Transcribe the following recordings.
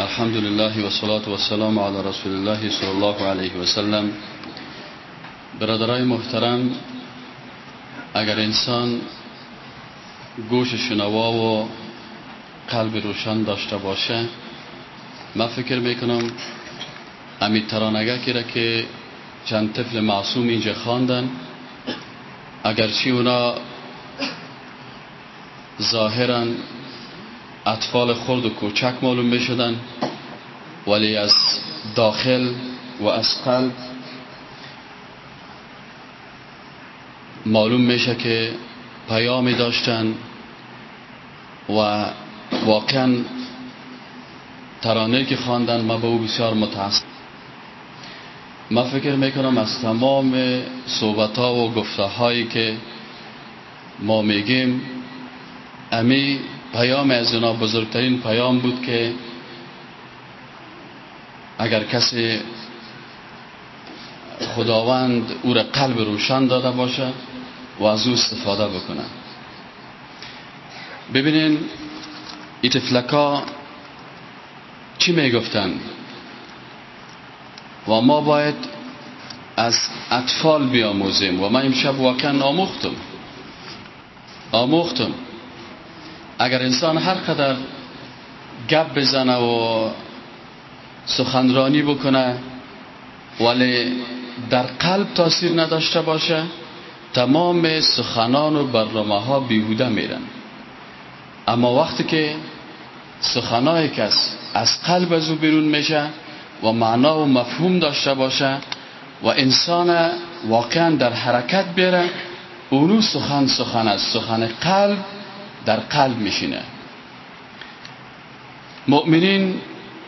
الحمد لله والصلاة والسلام على رسول الله صلى الله علیه و سلم برادرای محترم اگر انسان گوش شنوا و قلب روشن داشته باشه من فکر می‌کنم امید ترانگکی را که چند طفل معصوم اینجا خواندن اگرچه اونا ظاهرا اطفال خرد و کوچک معلوم می‌شدن ولی از داخل و از قلب معلوم میشه که پیامی داشتن و واقعا ترانه که خواندن ما به او بسیار متاسف ما فکر می‌کنم از تمام صحبت ها و گفته هایی که ما میگیم امی پیام از اونا بزرگترین پیام بود که اگر کسی خداوند او را قلب روشن داده باشه و از او استفاده بکنه ببینین این تفلکا چی می‌گفتن؟ و ما باید از اطفال بیاموزیم. و من امشب واقعا آموختم. آموختم. اگر انسان هر قدر گپ بزنه و سخنرانی بکنه ولی در قلب تاثیر نداشته باشه تمام سخنان و برنامه ها بیهوده میرن. اما وقتی که سخنای کس از قلب از او بیرون میشه و معنا و مفهوم داشته باشه و انسان واقعا در حرکت بیره اونو سخن سخن از سخن قلب در قلب میشینه. مؤمنین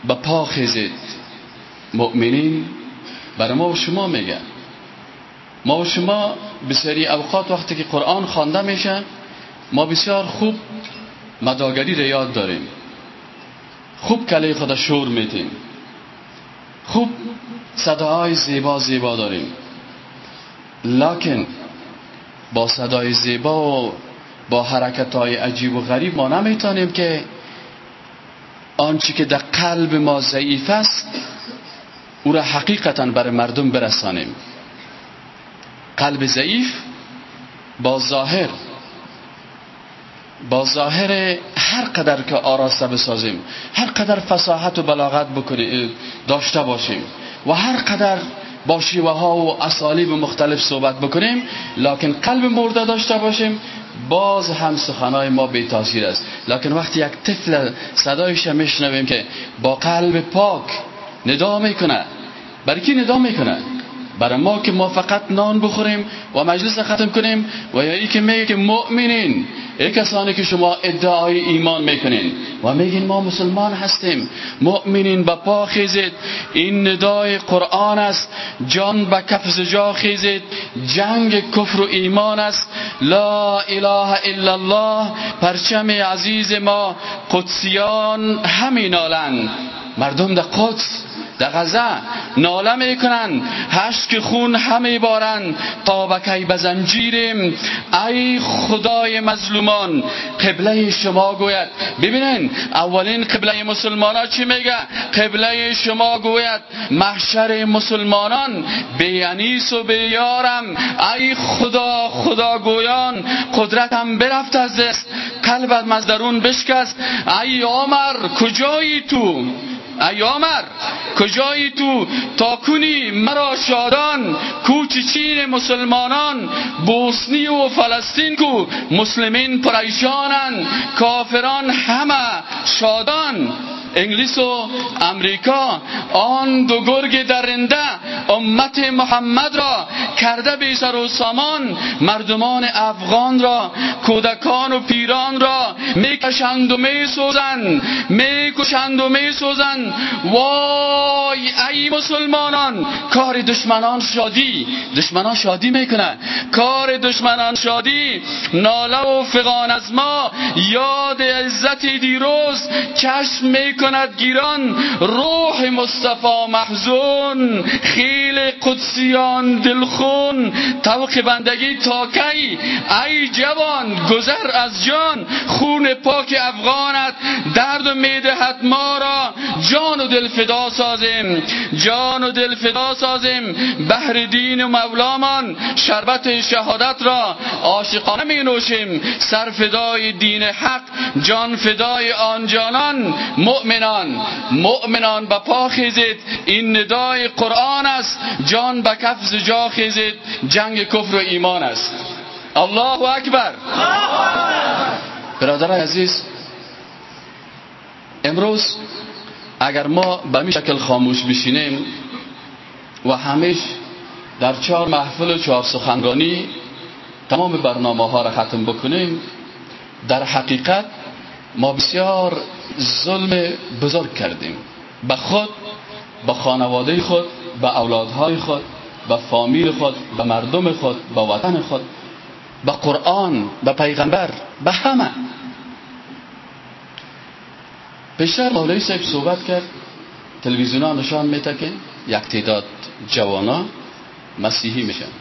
به پا خیزید. مؤمنین برای ما و شما میگه ما و شما بسیاری اوقات وقتی که قرآن خوانده میشه ما بسیار خوب مداگری را یاد داریم. خوب کلی خود شور میتیم خوب صداهای زیبا زیبا داریم. لکن با صدای زیبا و با حرکت های عجیب و غریب ما نمی‌تونیم که آنچه که در قلب ما ضعیف است او را حقیقتا بر مردم برسانیم. قلب ضعیف با ظاهر با ظاهر هر قدر که آراسته بسازیم هر قدر فصاحت و بلاغت بکنیم داشته باشیم و هر قدر با شیوه ها و اسالیب مختلف صحبت بکنیم لکن قلب مرده داشته باشیم باز هم سخنای ما بی تاثیر است. لکن وقتی یک طفل صدایش میشنویم که با قلب پاک ندا می‌کنه. برای کی ندا می‌کنه؟ برای ما که ما فقط نان بخوریم و مجلس ختم کنیم و یا ای که میگه که مؤمنین ای کسانی که شما ادعای ایمان می‌کنین و میگین ما مسلمان هستیم مؤمنین با پا خیزید این ندای قرآن است جان به کف جا خیزید جنگ کفر و ایمان است لا اله الا الله پرچم عزیز ما قدسیان همین نالند مردم در قدس. در غزه ناله می‌کنن. که خون همه بارن. قابکی بزنجیریم ای خدای مظلومان قبله شما گوید. ببینین اولین قبله مسلمان ها چی میگه؟ قبله شما گوید محشر مسلمانان بیانیس و بیارم ای خدا خدا گویان قدرتم برفت از دست. قلبت مزدرون بشکست. ای عمر کجایی تو؟ ایامر کجایی تو؟ تا کنی مرا شادان کوچ چین مسلمانان؟ بوسنی و فلسطین کو مسلمین پریشانن کافران همه شادان. انگلیس و امریکا آن دو گرگ درنده امت محمد را کرده بی سر و سامان. مردمان افغان را کودکان و پیران را می‌کشند و میسوزند می‌کشند و میسوزند. وای ای مسلمانان کار دشمنان شادی دشمنان شادی می‌کنن کار دشمنان شادی ناله و فقان از ما یاد عزت دیروز چشم می‌کند گیران روح مصطفی محزون خیل قدسیان دلخون توق بندگی تاکی. ای جوان گذر از جان خون پاک افغانت درد و می‌دهد ما را. جان و دل فدا سازیم جان و دل فدا سازیم. بهر دین و مولامان شربت شهادت را عاشقانه می نوشیم. سر فدای دین حق جان فدای آن جانان. مؤمنان مؤمنان به پا خیزید. این ندای قرآن است. جان به کف جا خیزید جنگ کفر و ایمان است. الله اکبر. برادر عزیز امروز اگر ما به می شکل خاموش بشینیم و همیش در چهار محفل و چهار سخنرانی تمام برنامه ها را ختم بکنیم در حقیقت ما بسیار ظلم بزرگ کردیم. به خود به خانواده خود به اولادهای خود به فامیل خود به مردم خود به وطن خود به قرآن به پیغمبر به همه. پیشتر مولوی صاحب صحبت کرد. تلویزیون ها نشان میده که یک تعداد جوانا مسیحی میشن.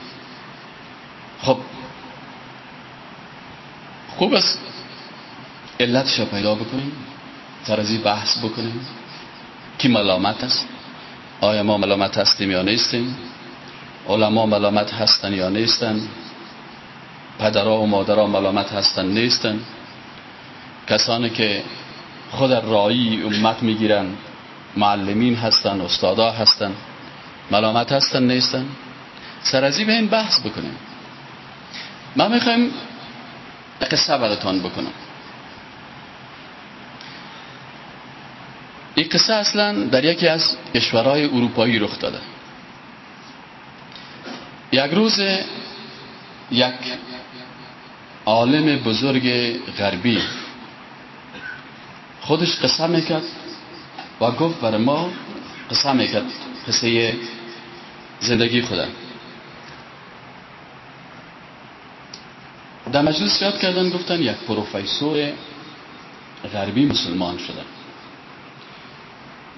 خب خوب است. علتش پیدا بکنیم. سر از بحث بکنیم. کی ملامت است؟ آیا ما ملامت هستیم یا نیستیم؟ علما ملامت هستن یا نیستن؟ پدرها و مادرها ملامت هستن نیستن؟ کسانی که خود رایی امت می‌گیرن معلمین هستن استادا هستن ملامت هستن نیستن؟ سرازی به این بحث بکنیم. من می‌خوایم قصه براتان بکنم. این قصه اصلا در یکی از کشورهای اروپایی رخ داده. یک روز یک عالم بزرگ غربی خودش قصه می‌کرد و گفت برای ما قصه می‌کرد قصه زندگی خودم. در مجلس یاد کردن گفتن یک پروفیسور غربی مسلمان شده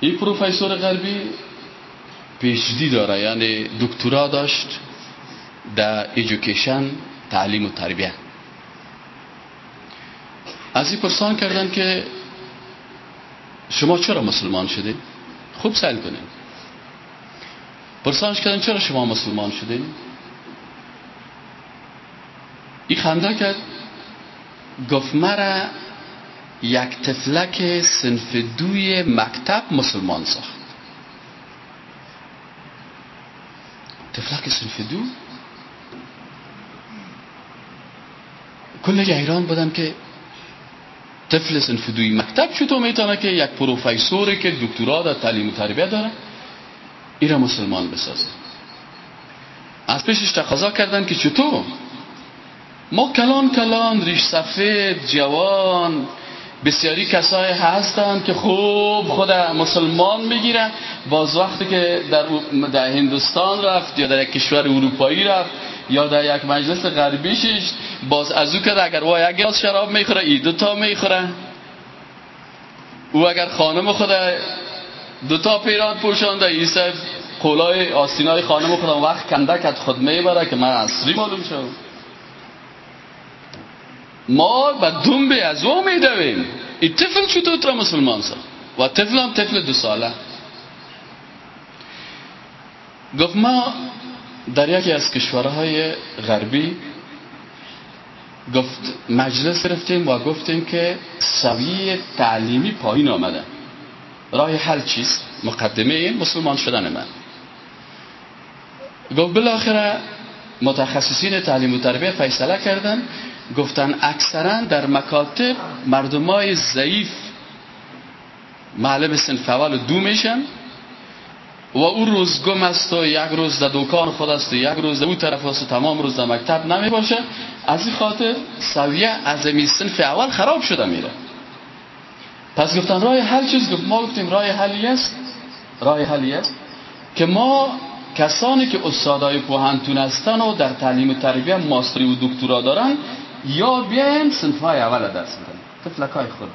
این پروفیسور غربی پیشدی داره یعنی دکترا داشت در ایژوکیشن تعلیم و تربیه. از این پرسان کردن که شما چرا مسلمان شدید خوب سل کنید پرسانش کردن چرا شما مسلمان شدید این خنده کرد گفت مرا یک تفلک سنف دوی مکتب مسلمان ساخت. تفلک سنف دو کل ایران بودم که طفل سنف دوی مکتب چطور می‌تونه که یک پروفیسوری که دکترا در تعلیم و تربیت داره ایرا مسلمان بسازه؟ از پیشش تقاضا کردن که چطور؟ ما کلان کلان ریش سفید جوان بسیاری کسای هستند که خوب خود مسلمان می‌گیرن. باز وقتی که در, در هندوستان رفت یا در یک کشور اروپایی رفت یا در یک مجلس غربی شش باز از او که اگر وای یک گلاس شراب می‌خوره ای دوتا می‌خوره. او اگر خانم خود دوتا پیران پوشانده ای سر قولای آستینای خانم خودم وقت کندکت خود می‌بره که من اصری معلوم شد ما به دنبه از او میدویم این طفل چطور تو مسلمان سا؟ و طفل هم طفل دو ساله. گفت ما در یکی از کشورهای غربی گفت مجلس گرفتیم و گفتیم که سویه تعلیمی پایین آمده. راه حل چیست؟ مقدمه این مسلمان شدن من. گفت بالاخره متخصصین تعلیم و تربیه فیصله کردن گفتن اکثرا در مکاتب مردمای ضعیف معلم سنف اول دو میشن و او روز گم است و یک روز در دکان خود است و یک روز در اون طرف است و تمام روز در مکتب نمی باشه از این خاطر سویه از سنف اول خراب شده میره. پس گفتن راه حل چیز گفت ما گفتیم راه حلی است. راه حلی است که ما کسانی که استادای پوهنتون هستن و در تعلیم و تربیه ماستری و دکترا دارن یا بیایم سنفای اول درس بدن تفلکای خود.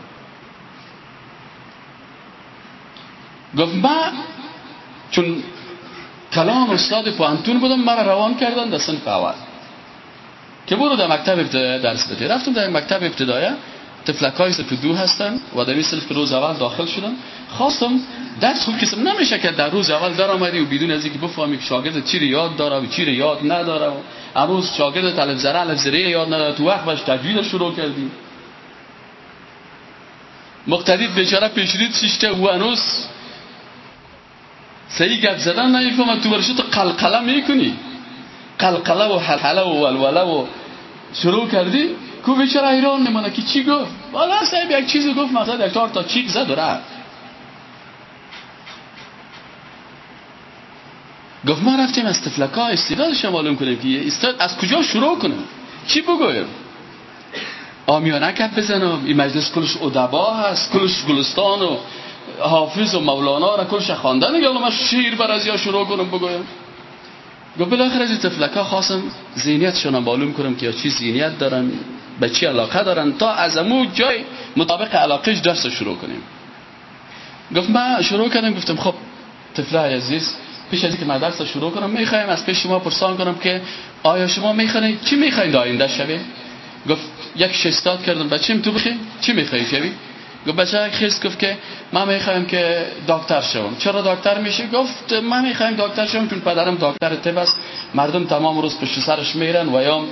گفت من چون کلام استاد پوهنتون بودم مرا روان کردن در سنف اول. که برو در مکتب درس بده. رفتم در مکتب ابتدایی تفلک های دو هستن و در این که روز اول داخل شدن. خواستم درس خوب کسم نمیشه که در روز اول در آمدی و بدون از اینکه بفهمی که شاگرد چی یاد داره و چی یاد نداره و امروز شاگرد الف زره الف زره یاد نداره. تو وقت باش تجوید شروع کردیم. مقتدید بیچاره پیشرید شیشته و هنوز صحیح گپ زدن نمی‌فهمه تو برشت قلقله می‌کنی. قلقله و حلحله و ولوله و شروع کردی. کو بیچاره ایران نمانه که چی گفت؟ والا صاحب یک چیزی گفت مثلا یک تا چیک زد و رفت. گفت ما رفتیم از تفلکا استعدادش معلوم کنیم که استاد از کجا شروع کنیم چی بگویم؟ آمیانه کپ بزنم این مجلس کلش ادبا هست کلش گلستان و حافظ و مولانا را کلش خواندن. یا ما شیر بر از یا شروع کنم بگویم. گفت بالاخره از تفلکا خواستم ذهنیتشون معلوم کنم که یا چی ذهنیت دارن. به چی علاقه دارن؟ تا از امو جای مطابق علاقهش درس شروع کنیم. گفت من شروع کردم گفتم خب طفله عزیز پیش از اینکه من درس شروع کنم می‌خوایم از پیش شما پرسان کنم که آیا شما می‌خواین؟ چی می‌خواین آینده شوی گفت یک شستاد کردم. بچیم تو بخی چی می‌خوای شوی گفت بچه خیست گفت که من می‌خوایم که دکتر شوم. چرا دکتر میشه گفت من می‌خوایم دکتر شوم چون پدرم دکتر طب است. مردم تمام روز پشت سرش میرن و یا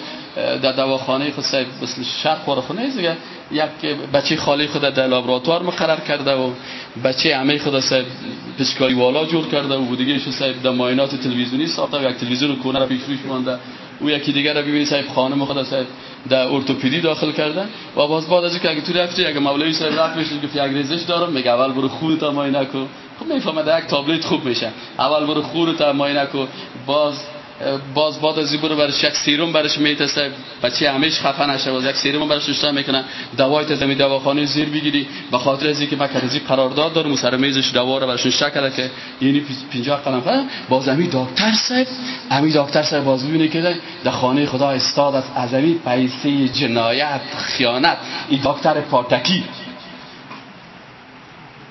در دواخانه خود مثل شرق خونه دیگه یک بچه خالی خود در لابراتوار مقرر کرده و بچه عمه خود سعی پسکاری والا جور کرده و دیگه شو سعی در ماینات تلویزیونی ساخته و یک تلویزیون کونه را پیش روش مانده. او یکی دیگر رو ببینید صاحب خانم خود صاحب در ارتوپدی داخل کردن و باز بعد از اینکه اگه تو رفتی اگه مولوی صاحب رفت بشه که یک ریزش دارم میگه اول برو خون تا ماینه کو خب می‌فهمه یک تابلت خوب میشه. اول برو خون تا ماینه کو باز باز بعد از برو برش یک سیروم برش میتسه بچه همیش خفه نشه. باز یک سیروم برش اشترا می‌کنه. دوای تزمی دواخانه زیر بگیری. به خاطر از اینکه مکرزی قرارداد داره سر میزش دوا رو برش شکل که یعنی 50 قلم فرم باز امی دکتر صاحب امی دکتر صاحب باز ببینه که در خانه خدا استاد از ازمی پیسه جنایت خیانت. این دکتر پاتکی.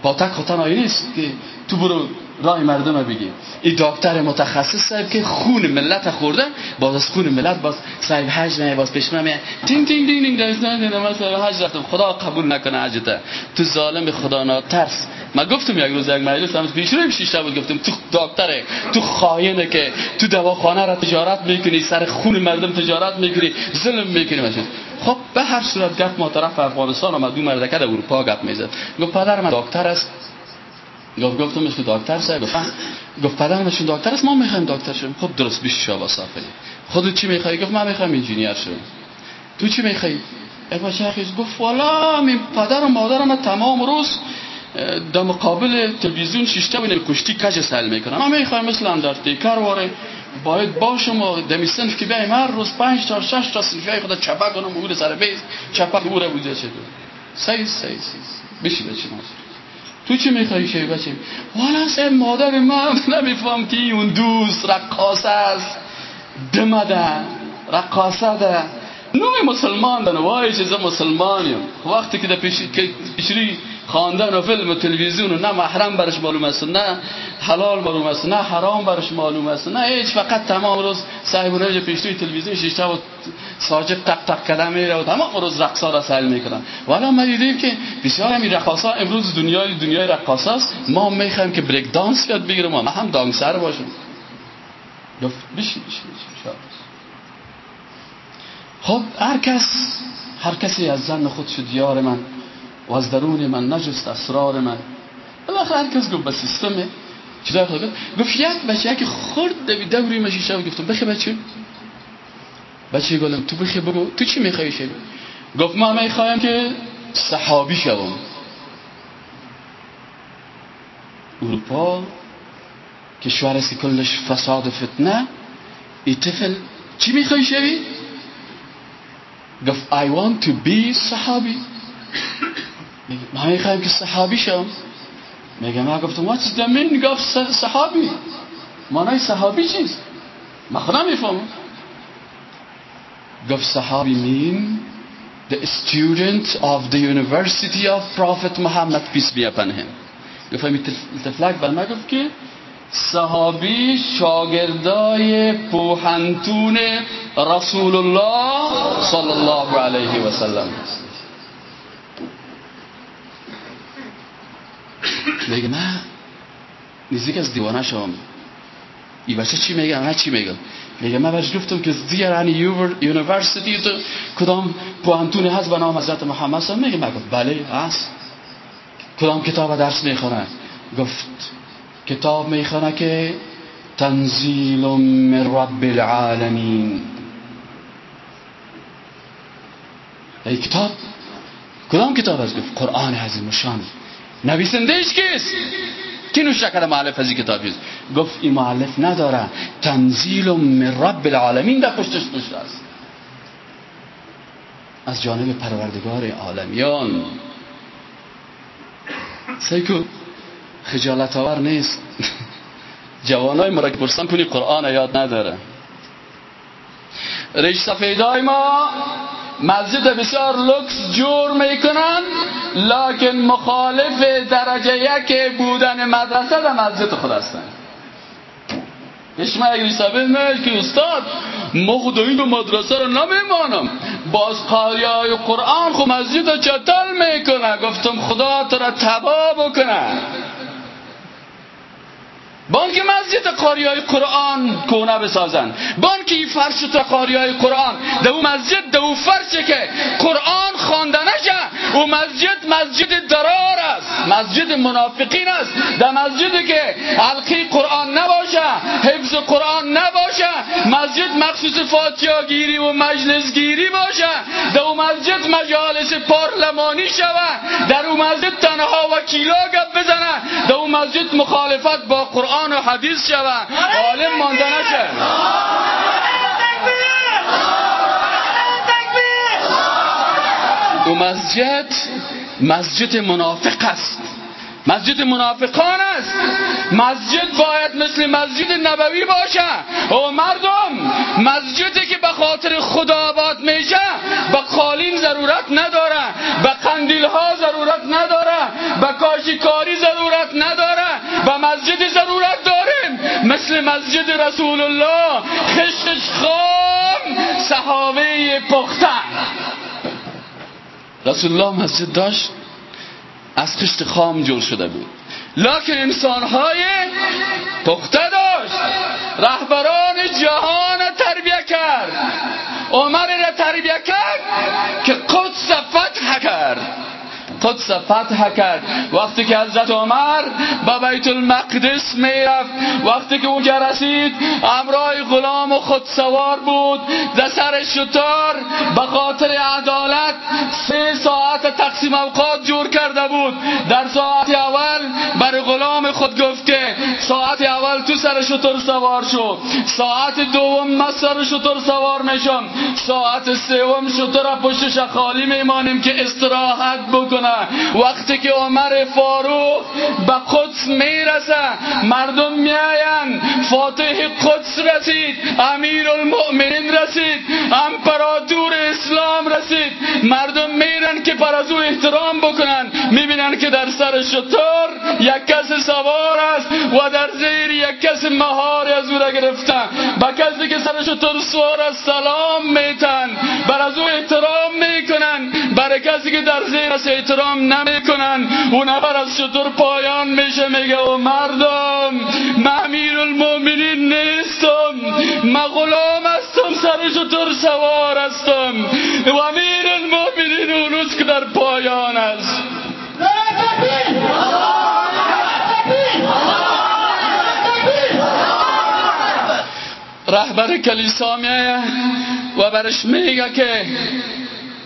پاتک خطا نیست که تو برو رای مردم بگی این دکتر متخصص صاحب که خون ملت خورده باز از خون ملت باز صاحب حج نه باز پیش من تینگ تینگ تینگ تینگ درست نه من صاحب حج رفتم. خدا قبول نکنه حجته تو ظالم خدا نا ترس من گفتم یک روز یک مجلس هم پیش روی شیشته بود گفتم تو دکتره تو خاینه که تو دواخانه را تجارت می‌کنی سر خون مردم تجارت می‌کنی ظلم می‌کنی. ماشین خب به هر صورت گفت ما طرف افغانستان آمد دو مردکه در اروپا گپ می‌زد. گفت پدر من دکتر است. گفت گفتم مثل دکتر صاحب. گفت پدر نشون دکتر است ما می‌خوایم دکتر شیم خب درست بیش شابا صافلی خودت چی می‌خوای؟ گفت من می‌خوام انجینیر شم تو چی می‌خوای؟ ابا شیخ گفت والا من پدر و مادرم تمام روز در مقابل تلویزیون شیشته بینه کشتی کج سل می‌کنم من می‌خوایم مثل اندرتیکر واره باید باشم و دمی سنف که بیایم هر روز پنج تا شش تا سنفی خدا چپک کنم و سر بیز چپک او را بوده شده سی سی سی بشی بچه تو چی میخوایی شی بچه والا مادر من نمیفهم که اون دوست رقاصه است دمده رقاصه ده. نوع مسلمان دن وای چیز مسلمانیم. وقتی که در پیشری خواندن و فیلم و تلویزیون نه محرم برش معلوم است نه حلال معلوم است نه حرام برش معلوم است نه هیچ فقط تمام روز صاحب روی پیشروی تلویزیون شیشه و ساجد تق تق کلم میره و تمام روز رقصا را سهل می‌کنن والا ما دیدیم که بسیار همین رقاصا امروز دنیای دنیای رقاصا است. ما می‌خوایم که بریک دانس یاد بگیریم ما هم دانسر باشیم. گفت بشین خب هر کس هر کسی از زن خود شد یار من و از درون من نجست اسرار من. بالاخره هر کس گفت به سیستمه. چیزا خود گفت یک بچه که خورد دوری مشی شب گفتم بخی بچه. بچه گفتم تو بخی بگو تو چی میخوایی شد گفت ما می‌خوایم که صحابی شوم. اروپا کشور است که کلش فساد و فتنه. ای طفل چی می‌خوای شوی؟ گفت I want to be صحابی. ما می‌خوایم که صحابی شم. میگه ما گفتم what's the meaning of صحابی. مانای صحابی چیست؟ ما خودم می‌فهمم. گفت صحابی mean the student of the university of prophet Muhammad peace be upon him. گفتم تفلک بر ما گفت که صحابی شاگردای پوهنتون رسول الله صلی الله علیه و سلم است. میگه من نزدیک از دیوانه شما ای بچه چی میگه؟ من چی میگه. میگه من بهش گفتم که زیر انی یونیورسیتی تو کدام پوانتونی هست؟ به نام حضرت محمد صلی میگه گفت بله هست. کدام کتاب درس می‌خونه؟ گفت کتاب می‌خونه که تنزیل من رب العالمین. ای کتاب؟ کدام کتاب هست؟ گفت قرآن عظیم شان. نویسندهش کیست؟ کی نوشته کرده معلف از کتابی گفت این معلف نداره. تنزیل من رب العالمین در پشتش نوشته است. از جانب پروردگار عالمیان. سیکو خجالت آور نیست. جوانای مرا که پرسان کنی قرآن یاد نداره. ریش سفیدای ما. مسجد بسیار لکس جور می‌کنن لکن مخالف درجه یک بودن مدرسه در مسجد خود هستن. اشما اگری میل که استاد ما خدایی به مدرسه رو نمیمانم. باز قاری های قرآن خو مسجد چتل می‌کنه؟ گفتم خدا تو را تبا بکنه. بانک مسجد قاری های قرآن کونه بسازن. بانکی فرش تا قاری های قرآن دو مسجد دو فرشه که قرآن خانده نشه و مسجد مسجد درار است. مسجد منافقین است. در مسجدی که حلقی قرآن نباشه حفظ قرآن نباشه مسجد مخصوص فاتحه گیری و مجلس گیری باشه در مسجد مجالس پارلمانی شوه. در او مسجد تنها وکیلا گپ بزنه. در او مسجد مخالفت با قرآن و حدیث شوه عالم مانده نشه. او مسجد مسجد منافق است. مسجد منافقان است. مسجد باید مثل مسجد نبوی باشه. او مردم مسجدی که به خاطر خدا آباد میشه به قالین ضرورت نداره به قندیل ها ضرورت نداره به کاشیکاری ضرورت نداره. به مسجد ضرورت داریم. مثل مسجد رسول الله خشش خام. صحابه پخته رسول الله مسجد داشت. از خشت خام جور شده بود. لکن انسانهای پخته داشت. رهبران جهان تربیه کرد. عمر را تربیه کرد که قدس فتح کرد. قدس فتح کرد. وقتی که حضرت عمر به بیت المقدس می‌رفت وقتی که اونجا رسید امرای غلام و خود سوار بود. در سر شتار به خاطر عدالت سه ساعت تقسیم اوقات جور کرده بود. در ساعت اول بر غلام خود گفت که ساعت اول تو سر شتر سوار شو. ساعت دوم من سر شتر سوار میشم. ساعت سوم شتر پشتش خالی میمانیم که استراحت بکنه وقتی که عمر فاروق به قدس می‌رسه مردم میاین فاتح قدس رسید امیر المؤمنین رسید امپراتور اسلام رسید. مردم میرن که پر از او احترام بکنن. می‌بینن که در سر شطور یک کس سوار است و در زیر یک کس مهار از او را گرفتن. با کسی که سر شطور سوار است سلام میتن بر از او احترام می‌کنن. برای کسی که در زیر احترام نمی‌کنن اون نفر از چطور پایان میشه میگه و مردم من المومنین نیستم من غلام هستم سر چطور سوار هستم؟ و امیر اون روز که در پایان است. رهبر کلیسا میه و برش میگه که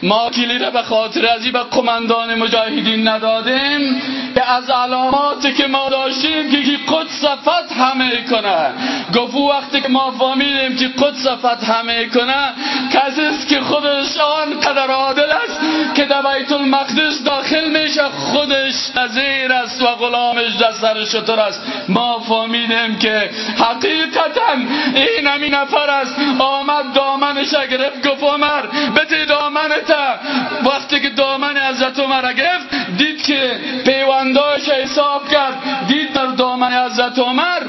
ما را به خاطر ازی به قماندان مجاهدین ندادیم. که از علاماتی که ما داشتیم که قدس فتح کنه. گفت وقتی که ما فهمیدیم که قدس فتح کنه کسی است که خودش آنقدر عادل است که در بیت المقدس داخل میشه خودش نظیر است و غلامش در سر شطر است. ما فهمیدیم که حقیقتا این همین نفر است. آمد دامنش گرفت گفت عمر بده دامنت. وقتی که دامن حضرت عمر گرفت دید که پیونداش حساب کرد. دید در دامن حضرت عمر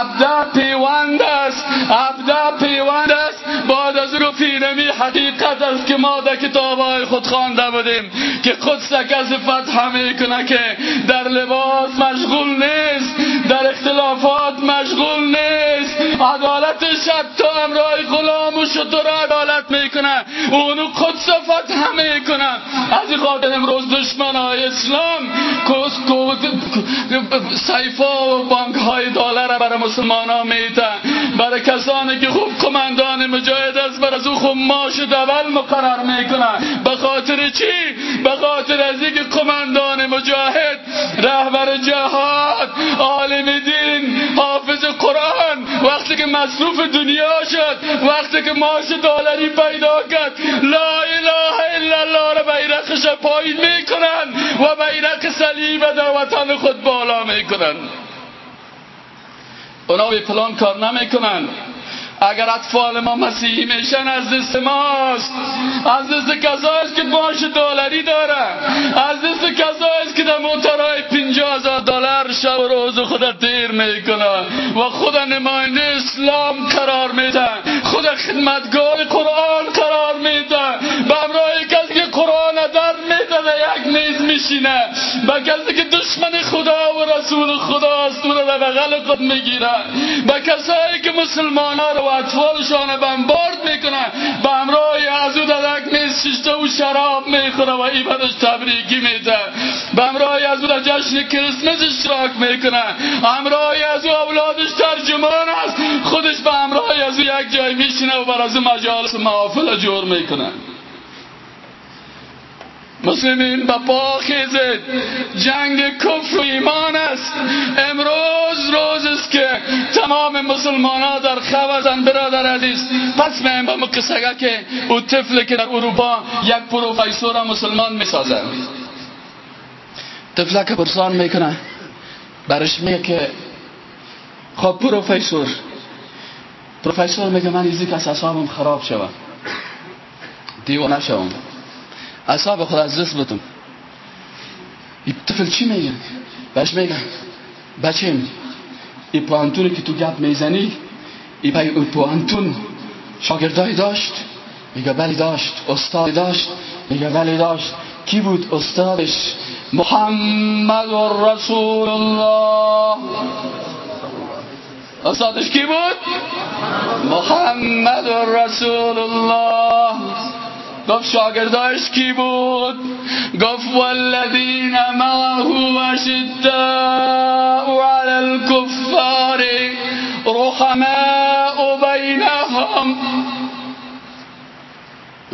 عبده پیوند است عبده پیوند است. بعد از رو فیلمی حقیقت است که ما در کتاب های خود خوانده بودیم که خود از فتح می‌کنه که در لباس مشغول نیست در اختلافات مشغول نیست. عدالتش حتی امرای غلام و شطور عدالت می‌کنه. اونو قدس فتح می‌کنه از این خاطر امروز دشمن های اسلام سیفا و بانک های دلار برای مسلمان ها میتن برای کسانی که خوب کماندان مجاهد است برای از او خماش دول مقرر می‌کنن به خاطر چی؟ به خاطر از اینکه کماندان مجاهد رهبر جهاد عالم دین وقتی که مصروف دنیا شد وقتی که ماش دلاری پیدا کرد لا اله الا الله را بیرقش پایین می‌کنن و بیرق صلیب در وطن خود بالا می‌کنن. اونا به پلان کار نمی‌کنن. اگر اطفال ما مسیحی میشن از دست ماست. از دست کسایست که باش دلاری داره از دست کسایست که در موترهای هزار دلار شب و روز خود دیر می‌کنه و خود نماینده اسلام قرار میده خود خدمتگار قرآن قرار میده به امرای کسی که قرآن در میده یک نیز میشینه. به کسی که دشمن خدا و رسول خداست او در بغل خود می‌گیره به کسایی که مسلمان ها رو اطفالشان بمبارد می‌کنن به همراه از او ددک میز و شراب می‌خوره و این برش تبریکی میده. به همراه از او جشن کریسمس اشتراک می‌کنه. همراه از او اولادش ترجمان است. خودش به همراه از او یک جای میشینه و بر از مجالس محافل جور می‌کنه. مسلمین به پا خیزید جنگ کفر و ایمان است. امروز روز است که تمام مسلمان ها در خوزن برادر عزیز پس مهم با مقصگه که او طفل که در اروپا یک پروفیسور مسلمان می‌سازه طفل که پرسان می‌کنه برش میگه که خب پروفیسور پروفیسور میگه من ایزی که اصابم خراب شوم دیوانه شوم. اصاب خود از دست بتون. این طفل چی میگه بهش میگه بچه این. پوانتونی که تو گپ می‌زنی این پوانتون شاگردای داشت. میگه بلی داشت استاد داشت. میگه بلی داشت. کی بود استادش؟ محمد رسول الله استادش کی بود؟ محمد رسول الله گفت شاگرداش کی بود؟ گفت والذین معه اشداء علی الكفار رحماء بینهم.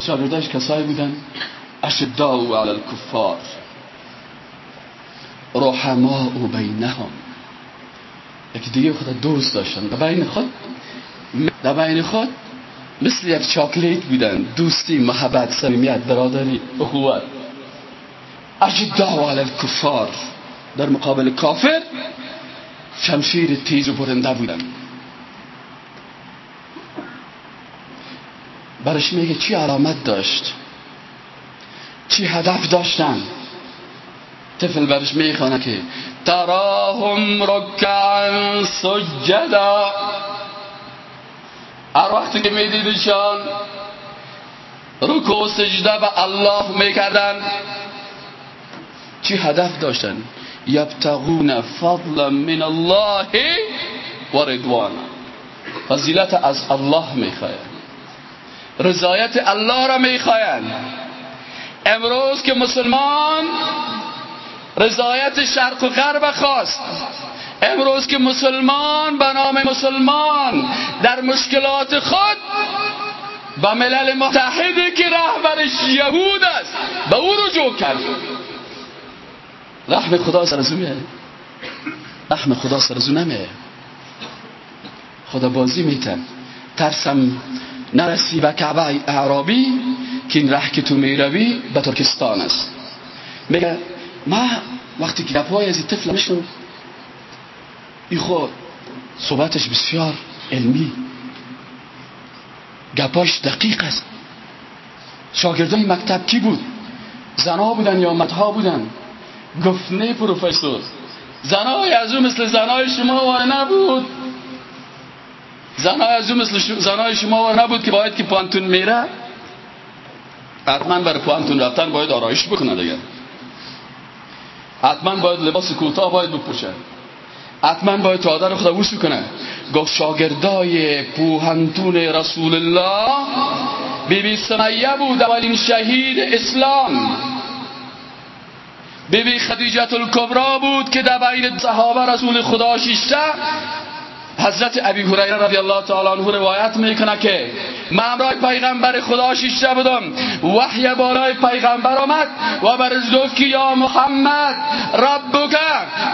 شاگرداش کسایی بودن؟ اشداء علی الكفار رحماء بینهم. یکی دیگه خود دوست داشتن. در بین خود؟ در بین خود؟ مثل یک چاکلیت بودن. دوستی محبت صمیمیت برادری اخوت. اجدا علی الکفار در مقابل کافر شمشیر تیز و برنده بودن. برش میگه چی علامت داشت؟ چی هدف داشتن؟ طفل برش می‌خوانه که تراهم رکعا سجدا. هر وقتی که میدیدشان رکو و سجده به الله می‌کردن چی هدف داشتن؟ یبتغون فضلا من الله و رضوان فضیلت از الله می‌خواین. رضایت الله را می‌خواین. امروز که مسلمان رضایت شرق و غرب خواست امروز که مسلمان به نام مسلمان در مشکلات خود با ملل متحده که رهبرش یهود است به او رجوع کرد. رحم خدا سر زو میه رحم خدا سر زو نمیه خدا بازی میتن ترسم نرسی به کعبه اعرابی که این ره که تو می‌روی به ترکستان است. میگه ما وقتی که گپای از این طفل میشنم این خود. صحبتش بسیار علمی. گپاش دقیق است. شاگردای مکتب کی بود؟ زنها بودن یا مدها بودن؟ گفت پروفسور. زنهای از اون مثل زنهای شما و نبود. زنهای از اون مثل زنهای شما و نبود که باید که پانتون میره. حتما برای پانتون رفتن باید آرایش بکنه دیگه. حتما باید لباس کوتاه باید بپوشه حتما باید تو خدا وسو کنه گفت شاگردای پوهنتون رسول الله بی بی سمیه بود اولین شهید اسلام. بی بی خدیجت الکبرا بود که در بین صحابه رسول خدا شیشته. حضرت ابی هریره رضی الله تعالی عنه روایت می‌کنه که من برای پیغمبر خدا شیشته بودم. وحی بالای پیغمبر آمد و بر گفت که یا محمد ربک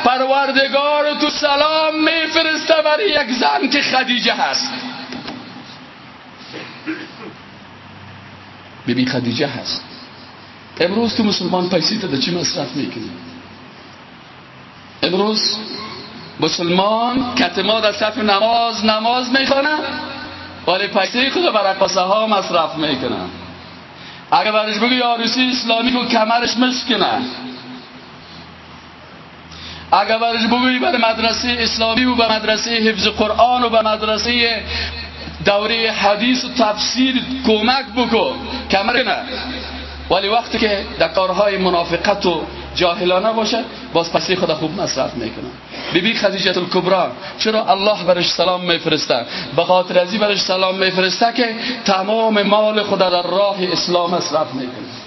پروردگار تو سلام میفرسته برای یک زن که خدیجه هست. بیبی خدیجه هست. امروز تو مسلمان پیسی تا چی مصرف می‌کنی؟ امروز مسلمان کتما در صف نماز نماز می‌خوانه ولی پیسه خود قصه ها مصرف می‌کنه. اگر برش بگو یاروسی اسلامی که کمرش مشکنه اگر برش بگوی برای مدرسه اسلامی و به مدرسه حفظ قرآن و به مدرسه دوره حدیث و تفسیر کمک بکن. کمر نه. ولی وقتی که در کارهای منافقت و جاهلانه باشه باز پسی خدا خوب مصرف می‌کنه. بیبی خدیجه الکبرا چرا الله برش سلام میفرسته؟ به خاطر ازی برش سلام میفرسته که تمام مال خدا در راه اسلام مصرف می‌کنه.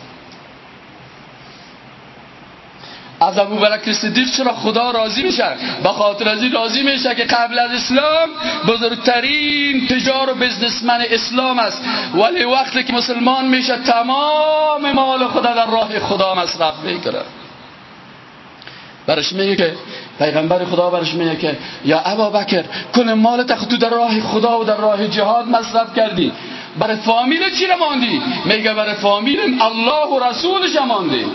از ابو بکر صدیق چرا خدا راضی میشه؟ به خاطر از راضی میشه که قبل از اسلام بزرگترین تجار و بزنسمن اسلام است. ولی وقتی که مسلمان میشه تمام مال خدا در راه خدا مصرف می‌کنه. برش میگه که پیغمبر خدا برش میگه که یا ابا بکر کن مال تو در راه خدا و در راه جهاد مصرف کردی. برای فامیل چی ماندی میگه برای فامیل الله و رسولش ماندی.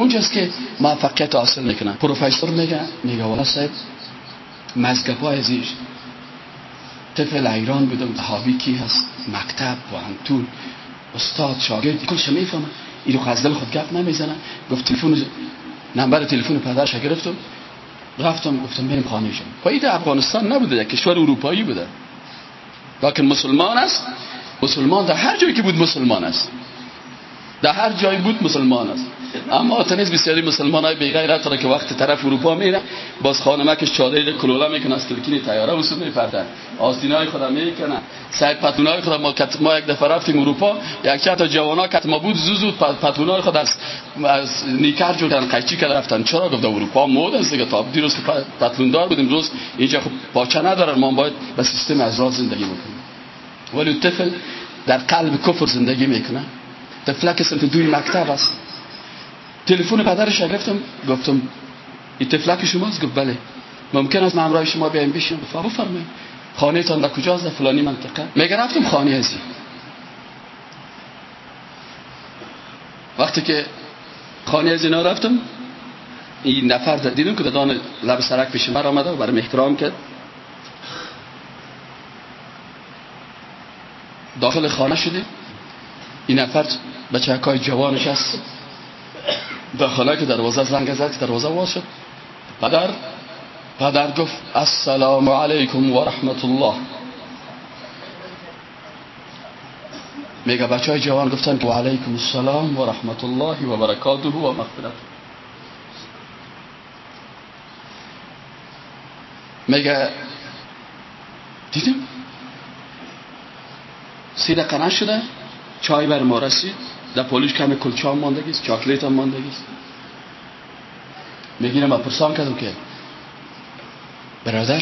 اونجاست که موفقیت حاصل می‌کنن پروفسور میگه میگه والا صاحب مزگپ ازیش طفل ایران بودم صحابی کی هست؟ مکتب و انتون. استاد شاگرد کلش می‌فهمه. اینو خزدل خود گپ نمی‌زنه. گفت تلفن نمبر تلفن پدرش گرفتم. رفتم گفتم بریم خانه شم پایید افغانستان نبوده یک کشور اروپایی بوده. لکن مسلمان است. مسلمان در هر جایی که بود مسلمان است. در هر جایی بود مسلمان است. اما تنیز بسیاری مسلمان های بیغیرت را که وقت طرف اروپا میره. باز خانمکش چادر کلوله می‌کنه از ترکینی تیاره وسط میپردن. آستین های خدا می‌کنه. سعی پتون های خدا ما, ما یک دفعه رفتیم اروپا یک چند تا جوان ها کتما بود زوزو پتون های خدا از, از نیکر جو کردن قیچی کرده رفتن. چرا؟ گفت اروپا مود است دیگه تا. دیروز پتون دار بودیم روز اینجا خب پاچه ندارن. ما باید به سیستم از زندگی بکنیم. ولی طفل در قلب کفر زندگی می‌کنه. طفلک سنت دوی مکتب است. تلفن پدرش گرفتم گفتم این تفلک شماست؟ گفت بله. ممکن است من همراه شما بیایم بشیم گفت بفرمایید خانه تان در کجاست؟ در فلانی منطقه. میگه رفتم خانه ازی وقتی که خانه از اینا رفتم این نفر دیدم که دادان لب سرک پیش من آمده و برای احترام کرد. داخل خانه شدیم این نفر بچه های جوانش هست. داخله که دروازه زنگ زد دروازه باز شد. پدر پدر گفت السلام علیکم و رحمت الله میگه بچه های جوان گفتن که و علیکم السلام و رحمت الله و برکاته و مغفرت. میگه دیدم. سی دقیقه نشده چای بر ما رسید در پولیش کمی کلچه هم ماندگیست چاکلیت هم ماندگیست می‌گیرم پرسان کردم که برادر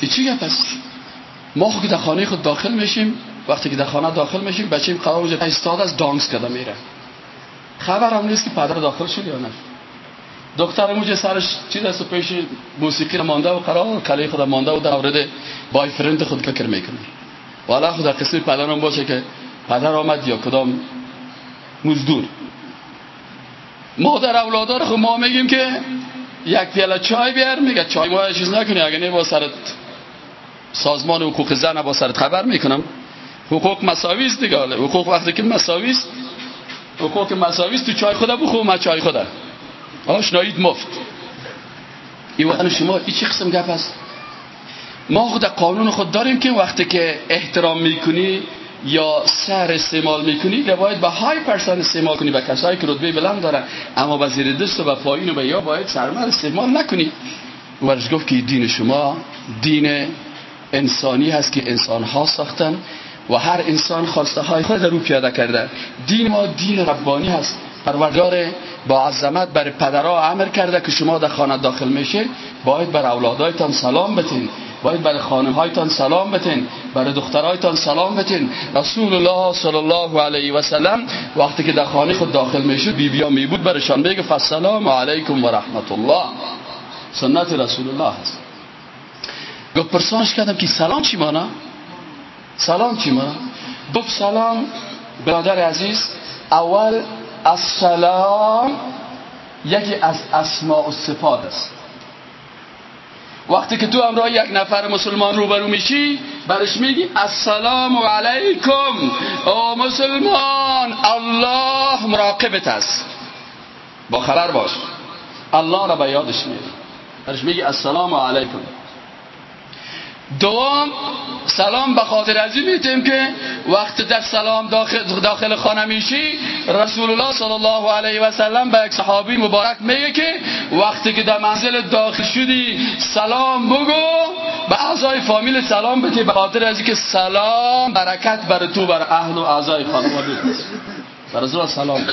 ای چی گپ است ما خود که در خانه خود داخل میشیم وقتی که در خانه داخل میشیم بچه قرار وجود استاد از دانکس کده میره. خبرم نیست که پدر داخل شد یا نه. دختر موجه سرش چی دست پیش موسیقی مانده و قرار کلی خود مانده و در مورد بای فرند خود فکر می‌کنه. والا خدا قسم پدرم باشه که پدر آمد یا کدام مزدور. مادر اولادار خود ما میگیم که یک پیاله چای بیار میگه چای ما چیز نکنی اگه نه با سرت سازمان حقوق زن با سرت خبر می‌کنم. حقوق مساوی است دیگه حقوق وقتی که مساوی است حقوق مساوی است تو چای خدا بخو ما چای خدا آشنایید مفت. این شما این چی قسم گپ ما خود قانون خود داریم که وقتی که احترام می‌کنی یا سر استعمال می‌کنی باید به های پرسان استعمال کنی به کسایی که رتبه بلند دارن. اما به زیر دست و به پایین و به یا باید سرمال استعمال نکنی. ورش گفت که دین شما دین انسانی هست که انسان ها ساختن و هر انسان خواسته های خود رو پیاده کرده. دین ما دین ربانی هست. پروردگار با عظمت بر پدرها امر کرده که شما در خانه داخل میشه باید بر اولادایتان سلام بتین. باید برای خانم هایتان سلام بتین برای دخترهایتان سلام بتین. رسول الله صلی الله علیه و سلم وقتی که در خانه خود داخل می‌شد بی بیا می بود برشان بگه فالسلام علیکم و رحمت الله سنت رسول الله هست. گفت پرسانش کردم که سلام چی مانا؟ سلام چی مانا؟ گفت سلام برادر عزیز اول السلام یکی از اسماء و صفات است. وقتی که تو امرای یک نفر مسلمان روبرو میشی برش میگی السلام علیکم. او مسلمان الله مراقبت است. با خبر باش. الله را به یادش میاری. برش میگی السلام علیکم. دوم سلام به خاطر از میتیم که وقت در سلام داخل, داخل خانه میشی. رسول الله صلی الله علیه و سلم به یک صحابی مبارک میگه که وقتی که در منزل داخل شدی سلام بگو. به اعضای فامیل سلام بده به خاطر از که سلام برکت بر تو بر اهل و اعضای خانواده بر سلام. بده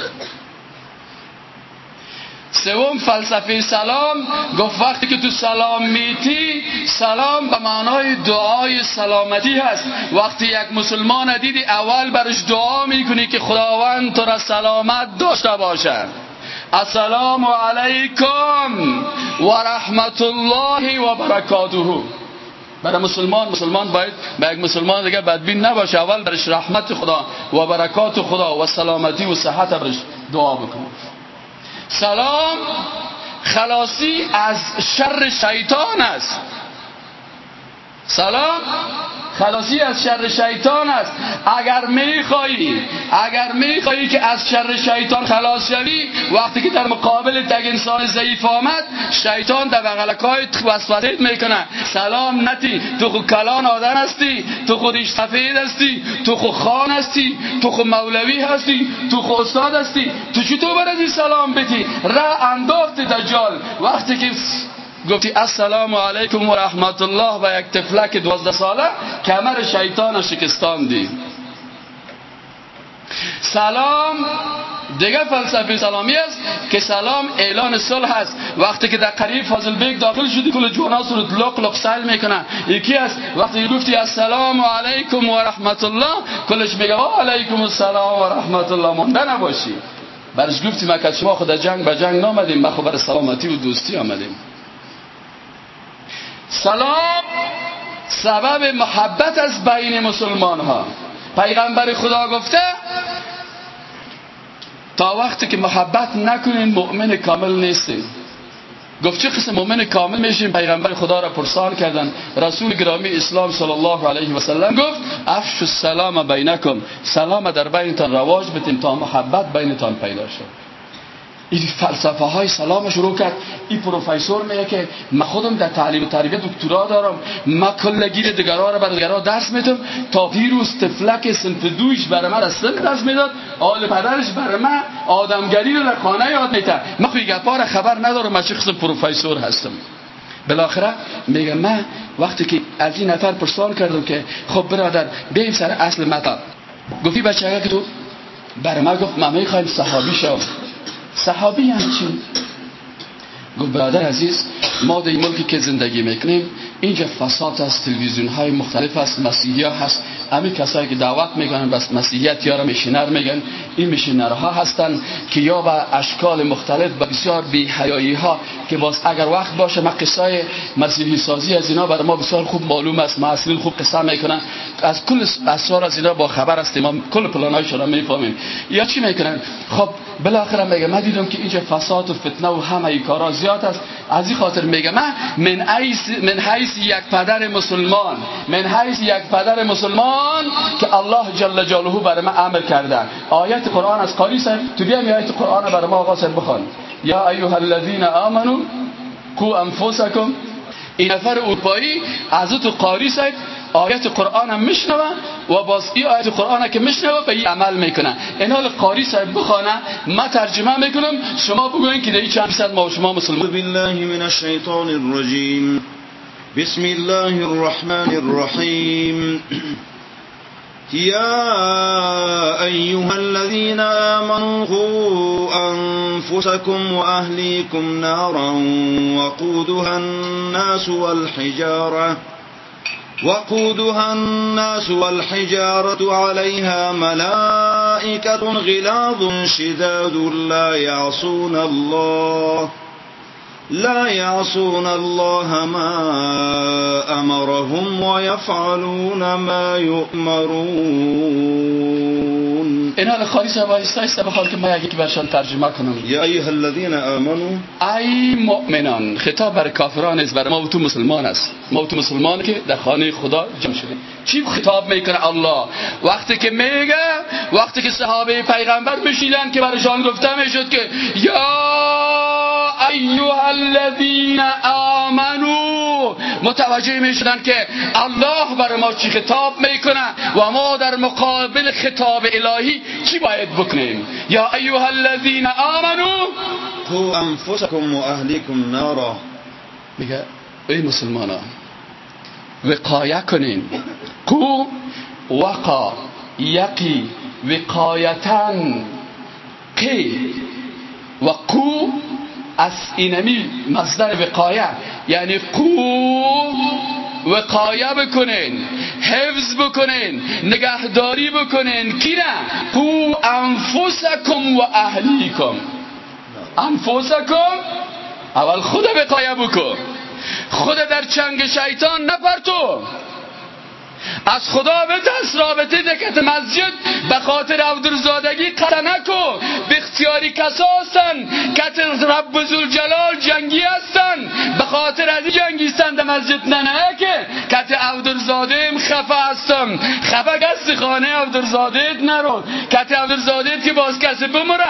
سوم فلسفه سلام گفت وقتی که تو سلام میتی سلام به معنای دعای سلامتی هست. وقتی یک مسلمان دیدی اول برش دعا می‌کنی که خداوند تو را سلامت داشته باشد السلام علیکم و رحمت الله و برکاته برای مسلمان مسلمان باید به یک مسلمان دیگه بدبین نباشه. اول برش رحمت خدا و برکات خدا و سلامتی و صحت برش دعا بکنه. سلام. خلاصی از شر شیطان است. سلام؟ خلاصی از شر شیطان است. اگر میخوایی اگر میخوایی که از شر شیطان خلاص شوی وقتی که در مقابل تک انسان ضعیف آمد شیطان در بغلکای وسوسه می‌کنه. سلام نتی تو خود کلان آدم هستی تو خودش سفید هستی تو خود خان هستی تو خود مولوی هستی تو خود استاد هستی. تو چطور برای سلام بتی را انداخت دجال. وقتی که گفتی السلام علیکم و رحمت الله و یک تفلک دوازده ساله کمر شیطان شکستان دی. سلام دیگه فلسفه سلامی است که سلام اعلان صلح است. وقتی که در قریب فاضل بیگ داخل شدی کل جواناس رو لق لق سل می‌کنن. یکی است وقتی گفتی السلام علیکم و رحمت الله کلش میگه علیکم السلام و رحمت الله مونده نباشی. برش گفتی ما که شما خود جنگ به جنگ نامدیم ما خود سلامتی و دوستی آمدیم. سلام سبب محبت از بین مسلمان ها پیغمبر خدا گفته تا وقتی که محبت نکنین مؤمن کامل نیستین. گفت چه قسم مؤمن کامل میشین؟ پیغمبر خدا را پرسان کردن. رسول گرامی اسلام صلی الله علیه و سلم گفت افش السلام بینکم. سلام در بینتان رواج بتین تا محبت بینتان پیدا شد. این فلسفه های سلام شروع کرد. این پروفسور میگه که من خودم در تعلیم و تربیت دکترا دارم. من کلگیر دگرها را برای دگرها درس میدم. تا دیروز تفلک سنف دویش برای من از درس می‌داد. آل پدرش برای من آدمگری رو در خانه یاد میتر من خوی گپار خبر ندارم. من قسم پروفسور هستم. بالاخره میگه من وقتی که از این نفر پرسان کردم که خب برادر بیایم سر اصل مطلب. گفتی بچه که تو برای من گفت من می‌خوایم صحابی شو. صحابی یعنی چی؟ گفت برادر عزیز ما در ملکی که زندگی می‌کنیم اینجا فساد است تلویزیون های مختلف است مسیحی ها هست. همین کسایی که دعوت می‌کنن بس مسیحیت یا را میشینر میگن این میشینرها هستن که یا به اشکال مختلف و بسیار بی حیایی ها که باز اگر وقت باشه ما قصای مسیحی سازی از اینا برای ما بسیار خوب معلوم است. ما اصلا خوب قصه می‌کنن از کل اسرار از اینا با خبر هستیم ما کل پلانایشون را می‌فهمیم. یا چی می‌کنن؟ خب بالاخره میگه من دیدم که اینجا فساد و فتنه و همه کارا زیاد است. از این خاطر میگه من من حیث من حیث یک پدر مسلمان من حیث یک پدر مسلمان که الله جل جلاله برای من امر کرده. آیت قرآن از قاری صاحب تو بیام آیت قرآن برای ما آقا صاحب بخوان. یا ایها الذین آمنو کو انفسکم. این نفر اروپایی از تو قاری صاحب آیت قرآن هم میشنوه و باز این آیت قرآن که میشنوه به این عمل میکنه. این حال قاری صاحب بخوانه ما ترجمه میکنم. شما بگوین که دیگه چند صد ما شما مسلمان. بالله من الشیطان الرجیم. بسم الله الرحمن الرحیم. يا أيها الذين آمنوا قوا أنفسكم وأهليكم نارا وقودها الناس والحجارة. وقودها الناس والحجارة عليها ملائكة غلاظ شداد لا يعصون الله. لا يعصون الله ما أمرهم ويفعلون ما يؤمرون. این حال خالی صاحب آیسته ایسته بخواد که ما یکی برشان ترجمه کنم يا أيها الذين آمنوا ای مؤمنان خطاب بر کافران است بر ما و تو مسلمان است ما و تو مسلمان که در خانه خدا جمع شدیم چی خطاب می‌کنه الله وقتی که میگه وقتی که صحابه پیغمبر بشیدن که برشان گفته می‌شد که یا ایها الذین آمنو متوجه می‌شدن که الله بر ما چی خطاب می‌کنه و ما در مقابل خطاب الهی چی باید بکنیم؟ یا ایها الذین آمنو قوا أنفسكم وأهليكم نارا. میگه ای مسلمان ها وقایه کنین. کو وقا یقی وقایتن قی و کو از اینمی مصدر وقایه یعنی قو وقایه بکنین حفظ بکنین نگهداری بکنین کی نه؟ قو انفسکم و اهلیکم. انفسکم؟ اول خود وقایه بکن. خود در چنگ شیطان نپرتو. از خدا به دست رابطه دکت مسجد به خاطر عبدالزادگی قطع نکو به اختیاری کسا هستن. کت رب زلجلال جنگی هستن. به خاطر از جنگی هستن در مسجد نه نه که کت عبدالزاده خفه هستم خفه گست خانه عبدالزاده نرو. کت عبدالزاده که باز کسی بمره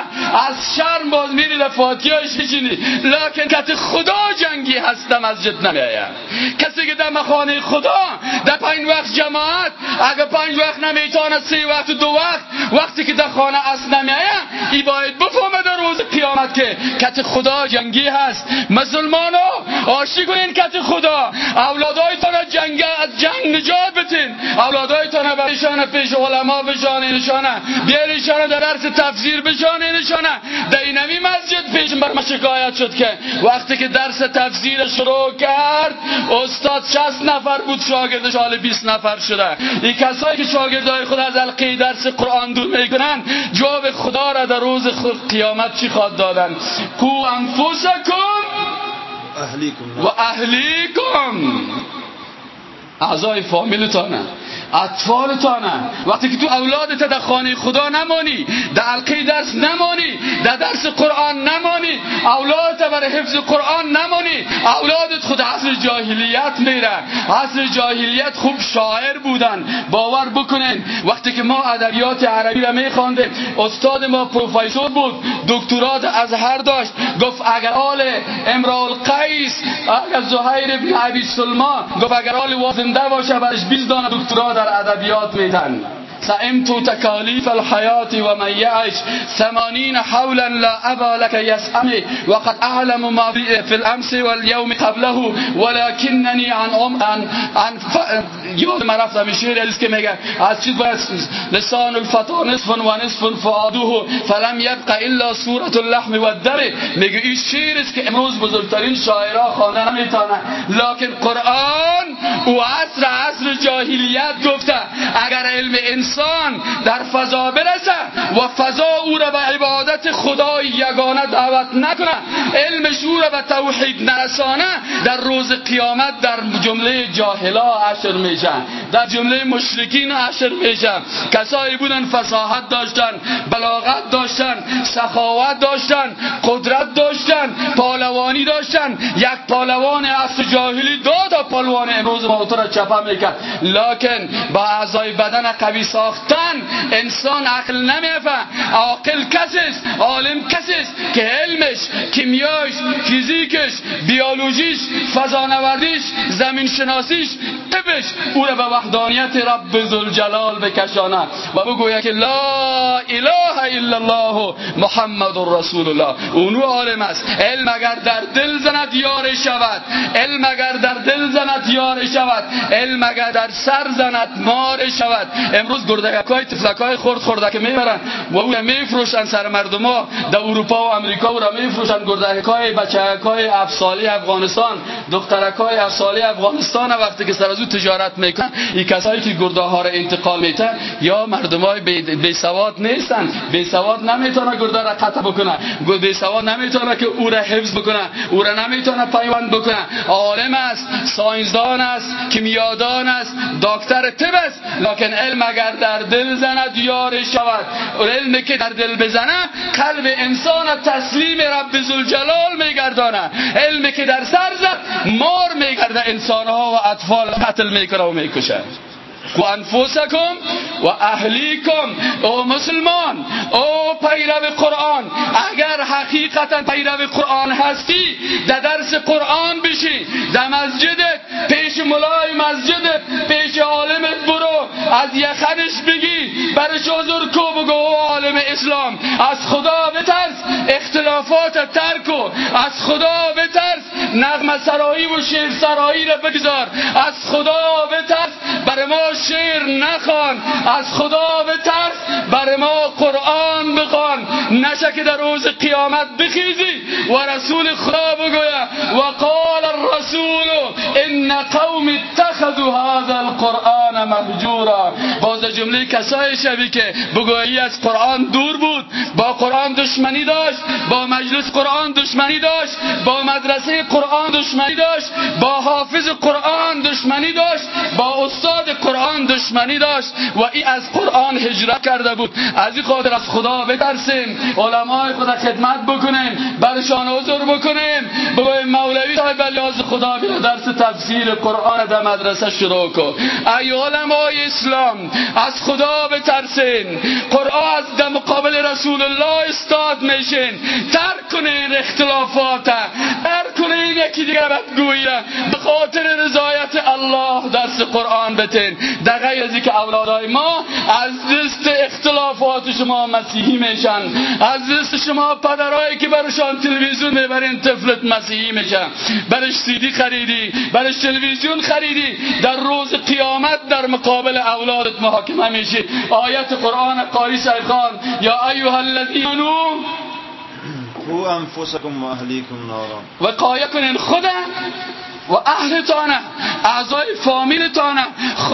از شرم باز میری در فاتیه ششینی لکن کت خدا جنگی هستم مسجد نمیایم کسی که در مخانه خدا در پنج وقت جماعت اگه پنج وقت نمی‌تونه سه وقت دو وقت وقتی که در خانه اصل نمیایه ای باید بفهمه در روز قیامت که کت خدا جنگی هست. مسلمانو آشی کنین کت خدا. اولادایتان جنگ از جنگ نجات بتین. اولادایتان برشان پیش علما بشانه نشانه. بیاریشان در درس تفسیر بشانه نشانه. در اینمی مسجد پیش بر ما شکایت شد که وقتی که درس تفسیر شروع کرد استاد 60 نفر بود شاگردش حال 20 نفر شده. این کسایی که شاگردای خود از حلقه درس قرآن دور می‌کنن جواب خدا را در روز قیامت چی خواد دادن؟ کو انفسکم و اهلیکم. اعضای فامیلتانه اطفالتانه. وقتی که تو اولادت در خانه خدا نمانی در حلقه درس نمانی در درس قرآن نمانی اولادت برای حفظ قرآن نمانی اولادت خود عصر جاهلیت میره. عصر جاهلیت خوب شاعر بودن. باور بکنین وقتی که ما ادبیات عربی را میخواندیم استاد ما پروفسور بود دکترات ازهر داشت گفت اگر آل امرال قیس اگر زهیر ابن عبی سلمان گفت اگر آل وازنده باشه برش 20 دانه دکترا در ادبیات میدن. سئمت تكاليف الحياة ومن يعش ثمانين حولا لا أبا لك يسأمي وقد أعلم ما في الأمس واليوم قبله. ولكنني عن أم عن عن ف... یاد من رفتم شعر از که میگه از لسان الفتا نصف و نصف فعادوه فلم یبق إلا صورت اللحم و الدم میگه این شعر إمروز بزرگترین شاعرها خوانده نمیتونه. لکن قرآن أو عصر عصر جاهلیت گفته اگر علم انسان در فضا برسه و فضا او را به عبادت خدای یگانه دعوت نکنه. علمش او را به توحید نرسانه در روز قیامت در جمله جاهلا عشر میشه در جمله مشرکین عشر میشه کسایی بودن فصاحت داشتن بلاغت داشتن سخاوت داشتن قدرت داشتن پالوانی داشتن. یک پالوان عصر جاهلی دو تا پالوان امروز موتور را چپه می‌کرد. لکن با اعضای بدن قوی ساختن انسان عقل نمیفه عاقل کسی است عالم کسی است که علمش کیمیاش فیزیکش بیولوژیش فضانوردیش زمین شناسیش طبش او را به وحدانیت رب ذوالجلال بکشانه و بگوید که لا اله الا الله محمد رسول الله اونو عالم است. علم اگر در دل زند یار شود. علم اگر در دل زند یار شود. علم اگر در سر زند مار شود. امروز گردک های تفلک های خورد خورده که می‌برن. و او میفروشن سر مردم ها. در اروپا و امریکا او را میفروشن. گردک های بچه های افسالی افغانستان. دخترک های افسالی افغانستان وقتی که سر از او تجارت می‌کنن این کسایی که گرده ها را انتقال میتن یا مردم های بی سواد نیستن. بی سواد نمی‌تونه گرده را قطع بکنه. بی سواد نمی‌تونه که او را حفظ بکنه. او را نمی‌تونه پیوند بکنه. عالم است ساینسدان است کیمیادان است. دکتر طب است. لکن علم اگر در دل زند یار شود. علمی که در دل بزنه قلب انسان تسلیم رب ذوالجلال میگردانه. علمی که در سر زد مار میگرده انسانها و اطفال قتل می‌کنه و می‌کشه. و انفسکم و اهلیکم. او مسلمان او پیرو قرآن. اگر حقیقتا پیرو قرآن هستی در درس قرآن بشی. در مسجدت پیش ملای مسجدت پیش از یخنش بگی. برش عذر کو بگو عالم اسلام؟ از خدا بترس. اختلافات ترکو از خدا نغم سرایی و شیر سرایی را بگذار. از خدا بترس بر ما شعر نخوان. از خدا بترس بر ما قرآن بخوان. نشه که در روز قیامت بخیزی و رسول خدا بگوید و قال الرسول ان قوم اتخذوا هذا القرآن مهجورا. باز جمله کسای شبی که بگویی از قرآن دور بود با قرآن دشمنی داشت با مجلس قرآن دشمنی داشت با مدرسه قرآن دشمنی داشت با حافظ قرآن دشمنی داشت با استاد قرآن دشمنی داشت و این از قرآن هجرت کرده بود. از این خاطر از خدا بترسیم. علمای خدا خدمت بکنیم برشان عذر بکنیم. بگویم مولوی صاحب لیاز خدا بیا درس تفسیر قرآن در مدرسه شروع کن. ای علمای اسلام از خدا بترسین. قرآن از در مقابل رسول الله استاد میشین. ترک کنین اختلافات ترک کنین یکی دیگر بدگویی به خاطر رضایت الله درس قرآن بتین. در غیر از که اولادای ما از دست اختلافات شما مسیحی میشن از دست شما پدرهایی که برشان تلویزیون می‌برین طفلت مسیحی میشن برش سیدی خریدی برش تلویزیون خریدی در روز قیامت در مقابل اولادت محاکمه میشی. آیت قرآن قاری صاحب خان یا ایها الذین وقوا أنفسكم وأهليكم نارا. وقایه کنین خودم و اهلتانه اعضای فامیلتانه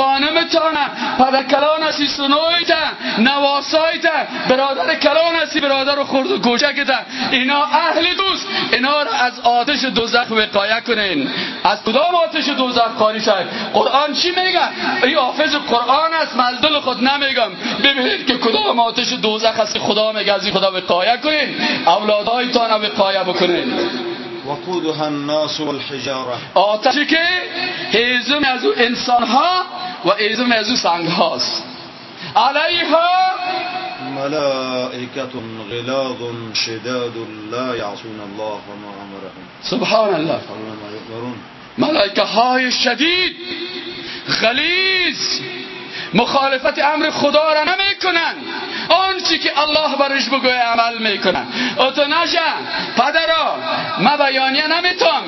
خانمتانه پدر کلان هستی سنویت نواسایت برادر کلان هستی برادر و خورد و گوشکت اینا اهل دوست اینا را از آتش دوزخ وقایه کنین. از کدام آتش دوزخ قاری شد قرآن چی میگه؟ این حافظ قرآن است مزدل خود نمیگم. ببینید که کدام آتش دوزخ هست خدا میگه از خدا وقایه کنین. اولادهایتان وقایه بکنین. وقودها الناس والحجارة. آتشی که هیزم از أو انسان ها و هیزم از أو سنگ هاست علیها ملائكة غلاظ شداد لا يعصون الله وما أمرهم. سبحان الله. وما يؤمرون ملائکه های شدید غلیظ مخالفت امر خدا را نمی کنن آن چی که الله برش بگوی عمل می‌کنن. تو نشن پدرا ما بیانیه نمیتون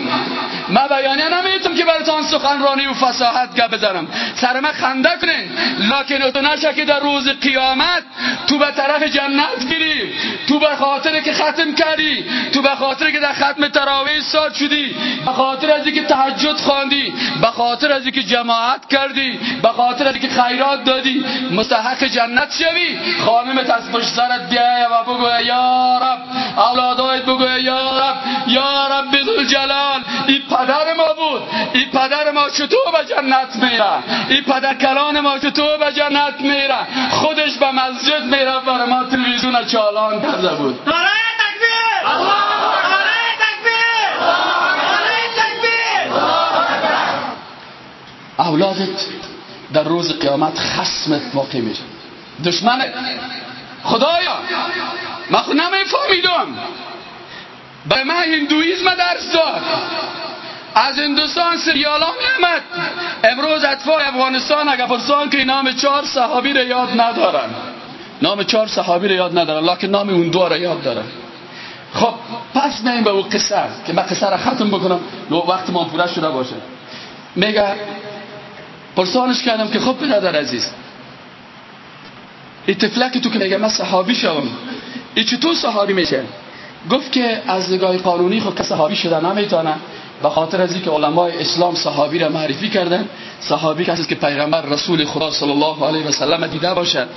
ما بیانیه نمیتون که براتان سخنرانی و فساحت گپ بزنم. سر ما خنده کنین. لکن تو نشه که در روز قیامت تو به طرف جنت گیری. تو به خاطر که ختم کردی. تو به خاطر که در ختم تراویح سال شدی. به خاطر از اینکه تهجد خواندی. به خاطر از اینکه جماعت کردی. به خاطر از اینکه خیرات دادی؟ مستحق جنت شوی؟ خانمت از پشت سرت بیای و بگوی یا رب اولادایت بگوی یا رب یا رب جلال این پدر ما بود این پدر ما چطور به جنت میره؟ این پدر کلان ما چطور به جنت میره؟ خودش به مسجد میره برای ما تلویزیون چالان کرده بود. اولادت در روز قیامت خسمت واقع میشه. دشمن خدایا من خود نمیفهمیدم به من هندویزم درس داد. از هندوستان سریالا میامد امروز اطفال افغانستان اگر پرسان که نام چهار صحابی رو یاد ندارن. نام چهار صحابی رو یاد ندارن. لکن نام اون دو رو یاد دارن. خب پس من به اون قصه که من قصه رو ختم بکنم. وقت ما پوره شده باشه. میگه پرسانش کردم که خب برادر عزیز این تفلک تو که میگه من صحابی شوم ای چطور صحابی میشه؟ گفت که از نگاه قانونی خود که صحابی شده نمی‌تونه. به خاطر از که علمای اسلام صحابی را معرفی کردن صحابی کسی که پیغمبر رسول خدا صلی الله علیه و سلم دیده باشد.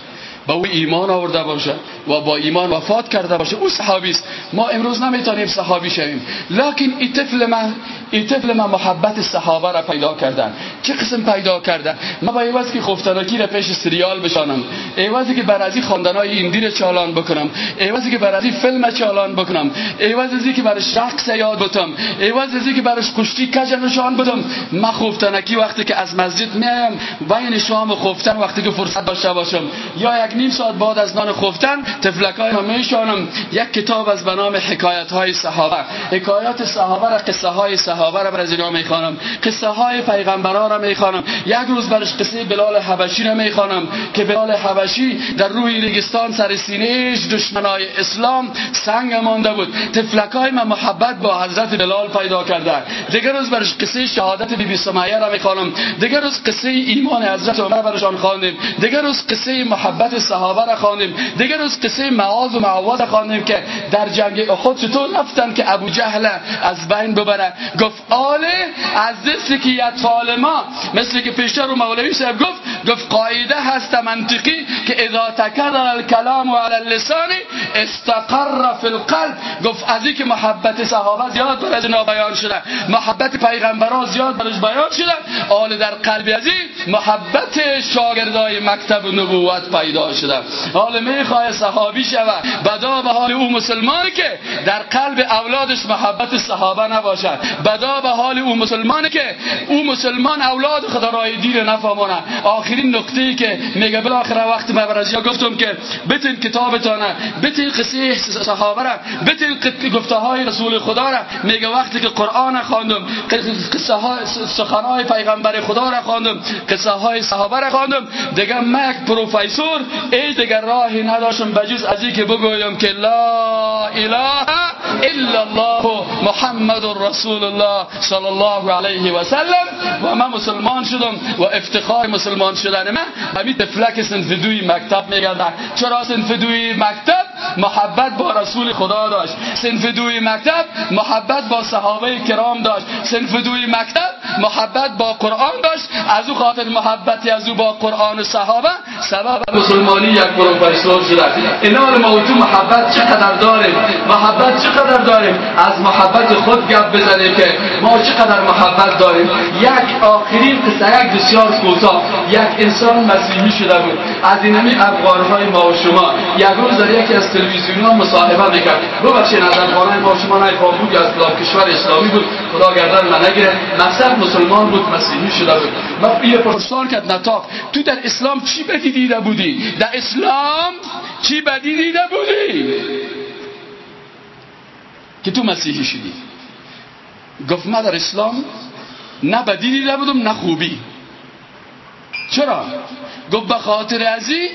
با او ایمان آورده باشه و با ایمان وفات کرده باشه. او صحابی است. ما امروز نمی‌تونیم صحابی شویم. لکن این طفل من این طفل من محبت صحابه را پیدا کردن. چه قسم پیدا کردن ما با ایواز که خفتناکی را پیش سریال بشانم. ایوازی که بر ازی خواندنای ایندیر چالان بکنم. ایوازی که بر ازی فیلم چالان بکنم. ایوازی که برش رقص یاد بتم ایوازی که برش کشتی کج نشان بدم ما خفتناکی وقتی که از مسجد میایم بین شام خفتن وقتی که فرصت باشه باشم. یا یک نیم ساعت بعد از نان خفتن تفلک های ما میشانم یک کتاب از بنام حکایت های صحابه. حکایات صحابه را قصه های صحابه را بر از اینا می‌خوانم. قصه های پیغمبران را می‌خوانم. یک روز برش قصه بلال حبشی را می‌خوانم که بلال حبشی در روی ریگستان سر سینه دشمنای اسلام سنگ مانده بود. تفلک های ما محبت با حضرت بلال پیدا کرده. دیگر روز برش قصه شهادت بی بی سمیه را می‌خوانم. دیگر روز قصه ایمان حضرت عمر برشان خواندیم. دیگر روز قصه محبت صحابه را خواندیم دیگه روز قصه معاذ و معوض خواندیم که در جنگ احد چطور رفتن که ابو جهل از بین ببره. گفت آله از دستی که یطفال ما مثل که پیشتر رو مولوی صاحب گفت گفت قاعده هست منطقی که اذا تکرر الکلام و علی اللسان استقر فی القلب. گفت از که محبت صحابه زیاد بر از بیان شده. محبت پیغمبران زیاد برش بیان شده. آل در قلب از محبت شاگردای مکتب نبوت پیدا شده حال می‌خواه صحابی شود. بدا به حال او مسلمانی که در قلب اولادش محبت صحابه نباشد. بدا به حال او مسلمانی که او مسلمان اولاد خدا رای دین نفهمونه آخرین نقطه ای که میگه بالاخره وقت ما برازیا گفتم که بتین کتابتانه بتین قصه صحابه را بتین گفته های رسول خدا را. میگه وقتی که قرآن خواندم قصه های سخنهای پیغمبر خدا را خواندم قصه های صحابه را خواندم. دیگه من یک پروفسور ای دیگر راهی نداشتم بجز از که بگویم که لا اله الا الله محمد رسول الله صلی الله علیه و سلم و من مسلمان شدم و افتخار مسلمان شدن من. همین تفلک سنف دوی مکتب میگردن. چرا سنف دوی مکتب؟ محبت با رسول خدا داشت. سنف دوی مکتب محبت با صحابه کرام داشت. سنف دوی مکتب محبت با قرآن داشت. از او خاطر محبتی از او با قرآن صحابه سبب مسلمانی یک پروفسور شده اینا ما تو محبت چقدر داریم؟ محبت چقدر داریم؟ از محبت خود گپ بزنیم که ما چقدر محبت داریم؟ یک آخرین قصه یک بسیار کوتاه. یک انسان مسیحی شده بود. از اینمی افغانهای ما و شما یک روز در یکی از تلویزیون ها مصاحبه می‌کرد. ببخشید از افغانهای ما و شما نفهم بود از کشور اسلامی بود. خدا گردن من نگیره. مقصد مسلمان بود مسیحی شده بود. ما یه پرسان کرد نتاق تو در اسلام چی بدی دیده بودی؟ در اسلام چی بدی دیده بودی که تو مسیحی شدی. گفت ما در اسلام نه بدی دیده بودم نه خوبی. چرا؟ گفت به خاطر ازی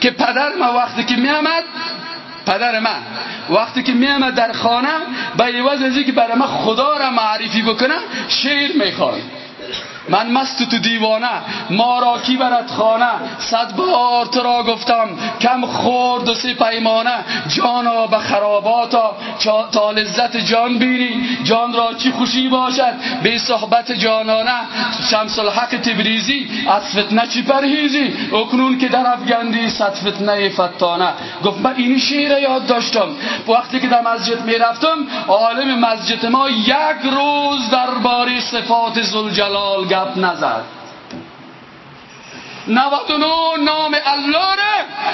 که پدر ما وقتی که میامد پدر من وقتی که میامد در خانه به عوض از که برای من خدا را معرفی بکنه شعر می‌خواد من مست تو دیوانه ما را کی برد خانه؟ صد بار تو را گفتم کم خورد و سی پیمانه جانا به خراباتا تا لذت جان بینی. جان را چی خوشی باشد؟ به صحبت جانانه. شمس الحق تبریزی از فتنه چی پرهیزی؟ اکنون که در افگندی صد فتنه فتانه. گفت من اینی شعر یاد داشتم. وقتی که در مسجد می‌رفتم عالم مسجد ما یک روز درباره صفات زلجلال گپ نزد. 99 نام الله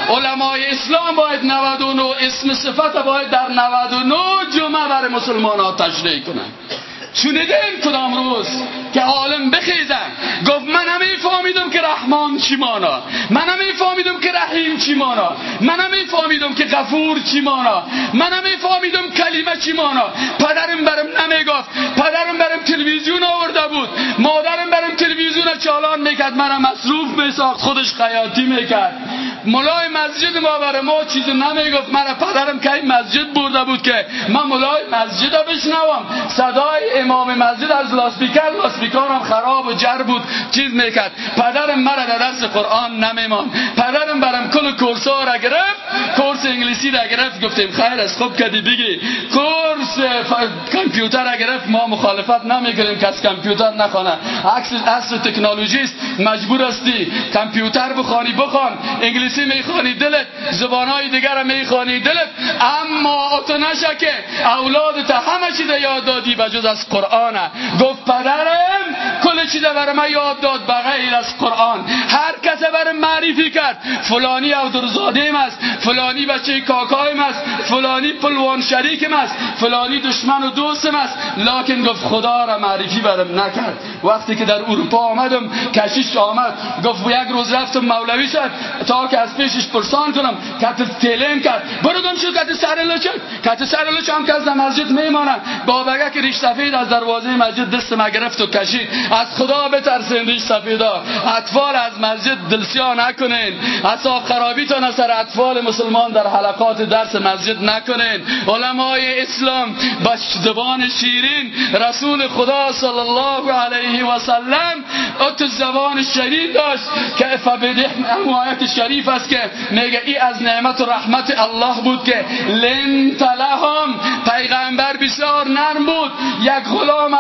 علمای اسلام باید 99 اسم صفت باید در 99 جمعه برای مسلمان ها تشریح کنند. شنیدین کدام روز که عالم بخیزن گفت من همه فهمیدم که رحمان چی مانا من همه فهمیدم که رحیم چی مانا من همه فهمیدم که غفور چی مانا من همه فهمیدم کلمه چی مانا پدرم برم نمی‌گفت. پدرم برم تلویزیون آورده بود. مادرم چالان می‌کرد منم مصروف میساخت خودش خیاطی می‌کرد. ملای مسجد ما برای ما چیزی نمی‌گفت. من پدرم که مسجد برده بود که من ملای مسجد رو بشنوم. صدای امام مسجد از لاسپیکر لاسپیکرم خراب و جر بود. چیز می‌کرد. پدرم مرا در درس قرآن نمیمان پدرم برم کل کورس ها را گرفت. کورس انگلیسی را گرفت. گفتیم خیر از خوب کدی بگی کورس کامپیوتر را گرفت. ما مخالفت نمی‌کنیم. که از کامپیوتر نخوانه. عکس اصل تکنولوژی است مجبور هستی. کامپیوتر بخوانی بخوان. انگلیسی می‌خوانی دلت؟ زبانهای دیگر می‌خوانی دلت؟ اما تو نشه که اولادت همه چیز یاد دادی بجز از قرآن. گفت پدرم کل چیز برای من یاد داد بغیر از قرآن. هر کس برای معرفی کرد. فلانی عبدالزاده است فلانی بچه کاکایم است فلانی پلوان شریکم است فلانی دشمن و دوستم است. لکن گفت خدا را معرفی برم نکرد. وقتی که در اروپا آمدم کشیش آمد. گفت یک روز رفتم مولوی شد تا که از پیشش پرسان کنم. کت تلم کرد. برو شد کت سر لچه کت سر لچه هم که از مسجد میمانن بابگه که ریش سفید از دروازه مسجد دست ما گرفت و کشید. از خدا بترسین ریش سفیدا اطفال از مسجد دلسیا نکنین. اصاب خرابیتان از سر اطفال مسلمان در حلقات درس مسجد نکنین. علمای اسلام با زبان شیرین. رسول خدا صلی الله علیه و سلم ات زبان شدید داشت. که فبده آیت شریف است که میگه ای از نعمت و رحمت الله بود که لنت لهم پیغمبر بسیار نرم بود. یک غلام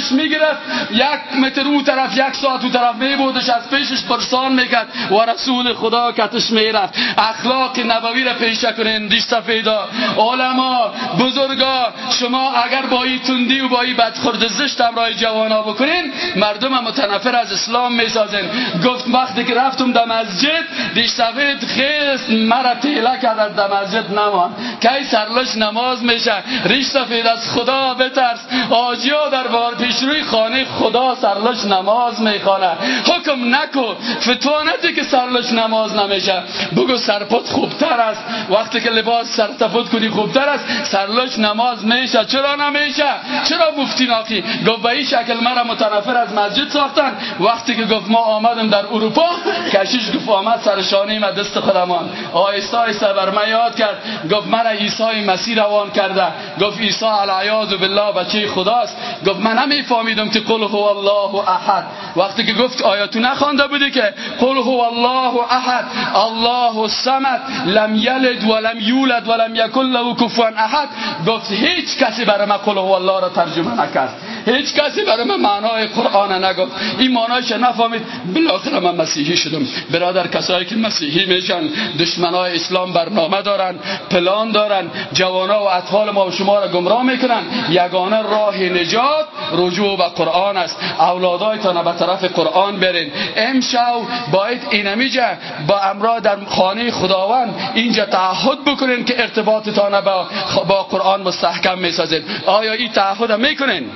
دستش می‌گرفت یک متر او طرف یک ساعت او طرف میبودش از پیشش پرسان می‌کرد. و رسول خدا کتش می‌رفت. اخلاق نبوی را پیشه کنین دیش سفیدا علما بزرگا شما اگر با این تندی و با این بدخورد زشت همراه جوانا بکنین مردم متنفر از اسلام می‌سازن. گفت وقتی که رفتم در مسجد دیش سفید خیست مرا تیله کرد در مسجد نمان کی سرلش نماز میشه؟ ریش سفید از خدا بترس. آجیا در بار پیشروی خانه خدا سرلش نماز می‌خوانه حکم نکو فتوانتی که سرلش نماز نمیشه. بگو سرپت خوبتر است. وقتی که لباس سرتفت کنی خوبتر است. سرلش نماز میشه. چرا نمیشه؟ چرا مفتی ناقی؟ گفت به این شکل مرا متنفر از مسجد ساختن. وقتی که گفت ما آمدم در اروپا کشیش گفت آمد سرشانی ما دست خودمان. آیستا آیستا بر من یاد کرد. گفت مرا عیسی مسیر روان کرده. گفت عیسی العیاذ بالله بچه خداست. گفت من نمیفهمیدم که قل هو الله احد. وقتی که گفت آیاتو نخوانده بوده که قل هو الله احد الله الصمد لم یلد ولم یولد ولم یکن له کفوا احد. گفت هیچ کسی برای من قل هو الله را ترجمه نکرد. هیچ کسی برای من معنای قرآن نگفت. این معنایش نفهمید بالاخره من مسیحی شدم. برادر کسایی که مسیحی میشن دشمنای اسلام برنامه دارن پلان دارن جوانا و اطفال ما و شما را گمراه می‌کنن. یگانه راه نجات رجوع به قرآن است. اولادایتان به طرف قرآن برین. امشو باید اینمیجا با امرا در خانه خداوند اینجا تعهد بکنین که ارتباطتان با, با قرآن مستحکم می‌سازید آیا این تعهد می‌کنین؟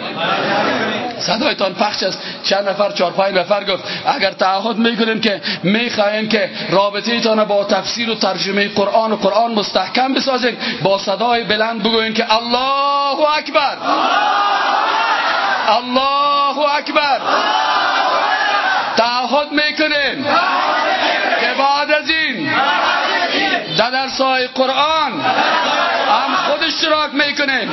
صدایتان پخش است. چند نفر چهار پنج نفر گفت اگر تعهد می‌کنین که می‌خواین که رابطه ایتان با تفسیر و ترجمه قرآن و قرآن مستحکم بسازین با صدای بلند بگوین که الله اکبر. الله اکبر تعهد می‌کنیم که بعد از این در درسای قرآن هم خود اشتراک می‌کنیم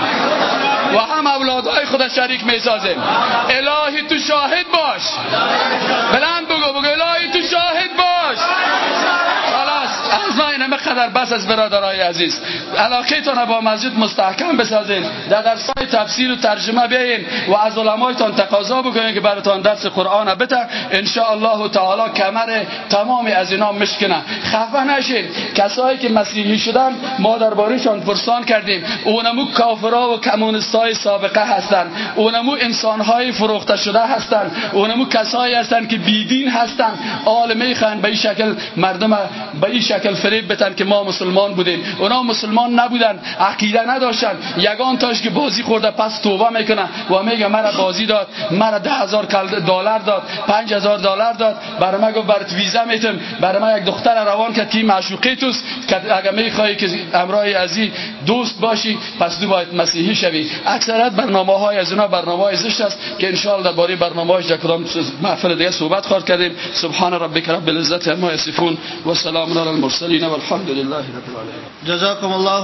و هم اولادهای خود شریک می‌سازیم الهی تو شاهد باش بلند بگو بگو الهی تو شاهد باش ما اینه قدر بس از برادرای عزیز. علاقه تان با مسجد مستحکم بسازین. در درسای تفسیر و ترجمه بیاین و از علمایتان تقاضا بکنین که براتان درس قرآن بده ان الله تعالی کمر تمام از اینا مشکنه. خفه نشین. کسایی که مسیحی شدن ما دربارهشان فرسان کردیم. اونمو کافرا و کمونستای سابقه هستن. اونمو انسانهای فروخته شده هستن. اونمو کسایی هستن که بیدین هستن. عالمه خان به این شکل مردم به این شکل فریب بتن که ما مسلمان بودیم. اونا مسلمان نبودن عقیده نداشتن. یگان تاش که بازی خورده پس توبه می‌کنه و میگه مرا بازی داد مرا ده هزار دلار داد پنج هزار دلار داد. برای ما گفت برات ویزا میتم برای ما یک دختر روان کرد که معشوقی توست. که اگر می‌خوای که امرای ازی دوست باشی پس دو باید مسیحی شوی. اکثرت برنامه های از اونا برنامه های زشت است که ان شاء الله درباره برنامه های کدام محفل دیگه صحبت خواهد کردیم. سبحان ربک رب العزت عما یصفون و سلام علی المرسلین. المرسلين والحمد لله رب العالمين. جزاكم الله